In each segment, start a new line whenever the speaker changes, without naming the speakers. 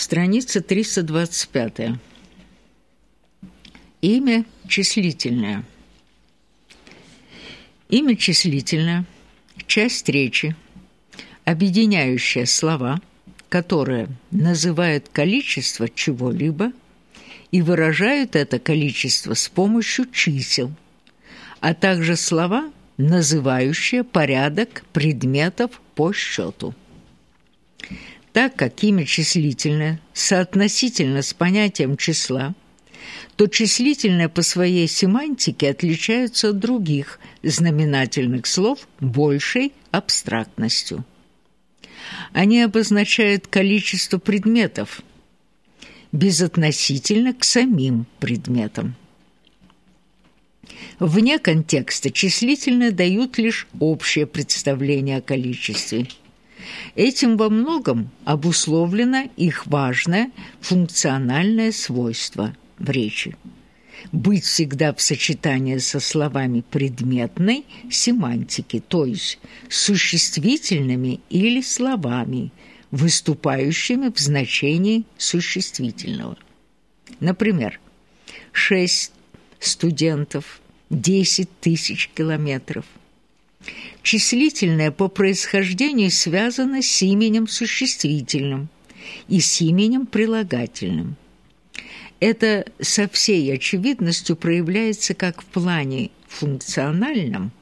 Страница 325. Имя числительное. Имя числительное – часть речи, объединяющая слова, которые называют количество чего-либо и выражают это количество с помощью чисел, а также слова, называющие порядок предметов по счету. Так как имя числительное соотносительно с понятием числа, то числительное по своей семантике отличаются от других знаменательных слов большей абстрактностью. Они обозначают количество предметов безотносительно к самим предметам. Вне контекста числительные дают лишь общее представление о количестве – Этим во многом обусловлено их важное функциональное свойство в речи – быть всегда в сочетании со словами предметной семантики, то есть существительными или словами, выступающими в значении существительного. Например, шесть студентов, десять тысяч километров – Числительное по происхождению связано с именем существительным и с именем прилагательным. Это со всей очевидностью проявляется как в плане функциональном,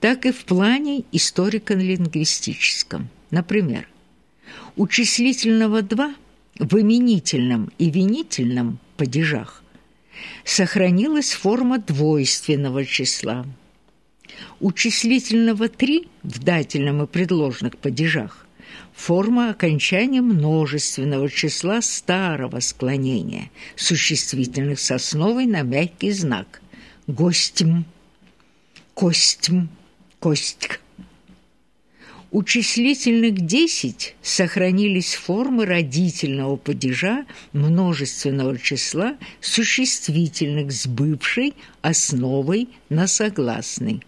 так и в плане историко-лингвистическом. Например, у числительного «два» в именительном и винительном падежах сохранилась форма двойственного числа – у числительного «три» в дательном и предложных падежах форма окончания множественного числа старого склонения, существительных с основой на мягкий знак. «гостем», «костем», «костьк». У числительных десять сохранились формы родительного падежа множественного числа существительных с бывшей основой на согласный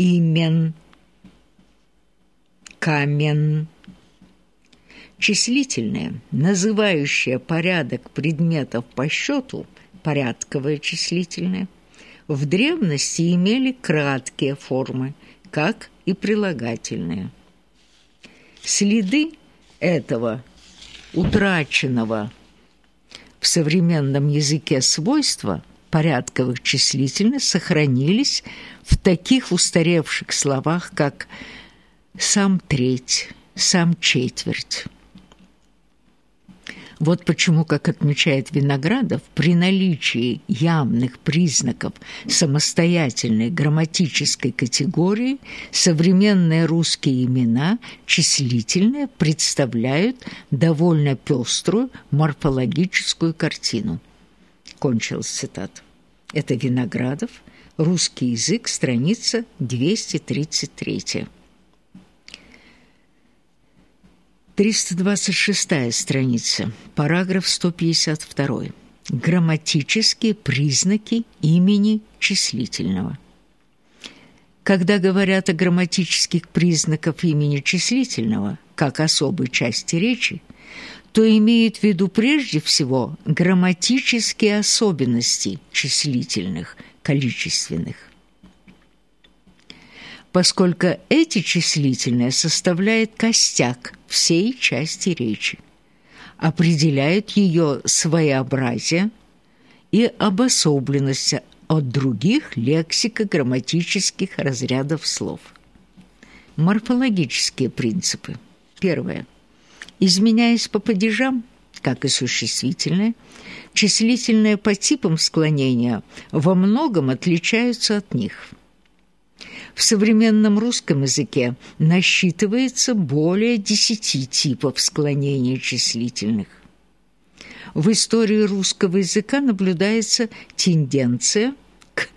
имен, камен. Числительное, называющее порядок предметов по счету, порядковое числительное, в древности имели краткие формы, как и прилагательные. Следы этого утраченного в современном языке свойства порядковых числительных сохранились в таких устаревших словах, как «сам треть», «сам четверть». Вот почему, как отмечает Виноградов, при наличии явных признаков самостоятельной грамматической категории современные русские имена числительные представляют довольно пеструю морфологическую картину. Кончилась цитата. Это Виноградов, Русский язык, страница 233. 326 страница, параграф 152. Грамматические признаки имени числительного. Когда говорят о грамматических признаках имени числительного, как особой части речи, то имеют в виду прежде всего грамматические особенности числительных – количественных. Поскольку эти числительные составляют костяк всей части речи, определяют ее своеобразие и обособленность от других лексико-грамматических разрядов слов. Морфологические принципы. Первое. Изменяясь по падежам, как и существительное, числительные по типам склонения во многом отличаются от них. В современном русском языке насчитывается более десяти типов склонения числительных. В истории русского языка наблюдается тенденция к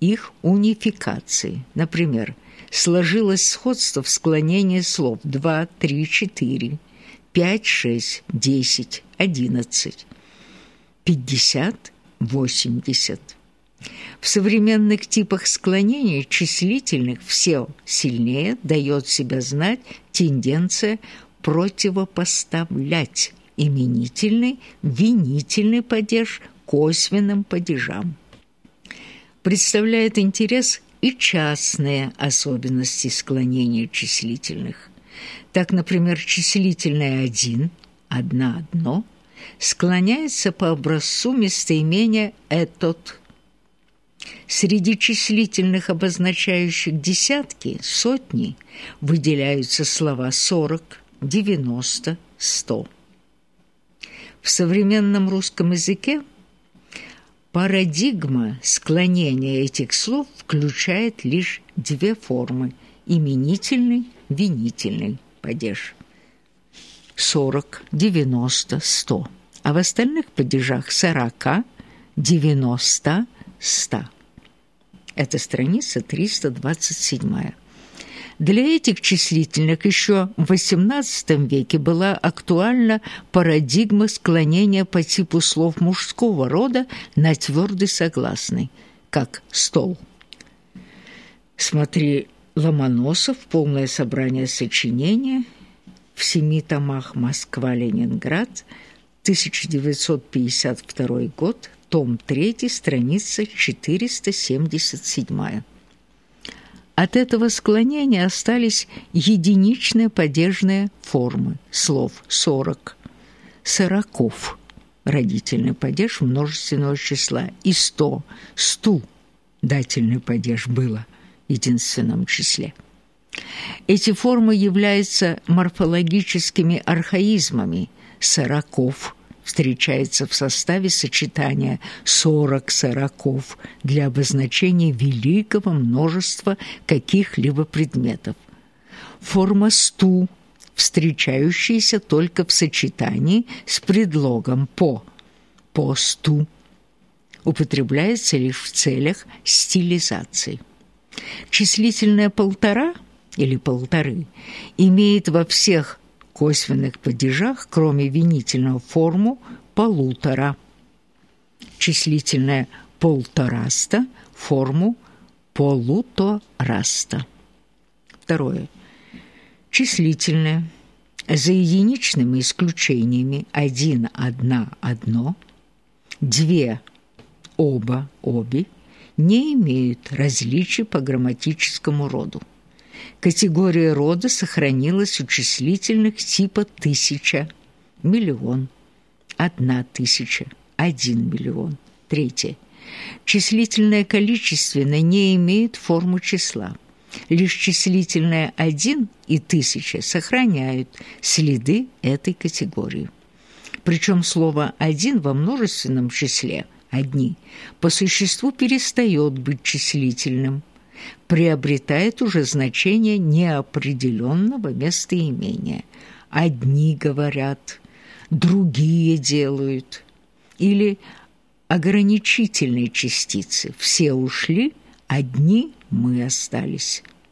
их унификации. Например, сложилось сходство в склонении слов 2, 3, 4, 5, 6, 10, 11 50, 80. В современных типах склонения числительных все сильнее дает себя знать тенденция противопоставлять именительный, винительный падеж косвенным падежам. Представляет интерес и частные особенности склонения числительных. Так, например, числительное «один» – «одна-одно» склоняется по образцу местоимения «этот». Среди числительных, обозначающих десятки, сотни, выделяются слова «сорок», «девяносто», «сто». В современном русском языке парадигма склонения этих слов включает лишь две формы – именительный, винительный падеж. 40, 90, 100. А в остальных падежах 40, 90, 100. Это страница 327. Для этих числительных еще в XVIII веке была актуальна парадигма склонения по типу слов мужского рода на твердый согласный, как «стол». Смотри Ломоносов, полное собрание сочинения в семи томах «Москва-Ленинград», 1952 год, том 3, страница 477. От этого склонения остались единичные падежные формы слов «сорок», «сороков» – родительный падеж множественного числа, и «сто», «сту» – дательный падеж было единственном числе. Эти формы являются морфологическими архаизмами «сороков», встречается в составе сочетания сорок сороков для обозначения великого множества каких-либо предметов. Форма «сту», встречающаяся только в сочетании с предлогом «по», «по сту», употребляется лишь в целях стилизации. Числительное «полтора» или «полторы» имеет во всех косвенных падежах, кроме винительного, форму полутора. Числительное полтораста, форму полутораста. Второе. Числительное. За единичными исключениями один, одна, одно, две, оба, обе не имеют различий по грамматическому роду. Категория рода сохранилась у числительных типа тысяча, миллион, одна тысяча, один миллион. Третье. Числительное количественное не имеет форму числа. Лишь числительное один и тысяча сохраняют следы этой категории. Причем слово «один» во множественном числе «одни» по существу перестает быть числительным – приобретает уже значение неопределенного местоимения. Одни говорят, другие делают. Или ограничительные частицы. Все ушли, одни мы остались.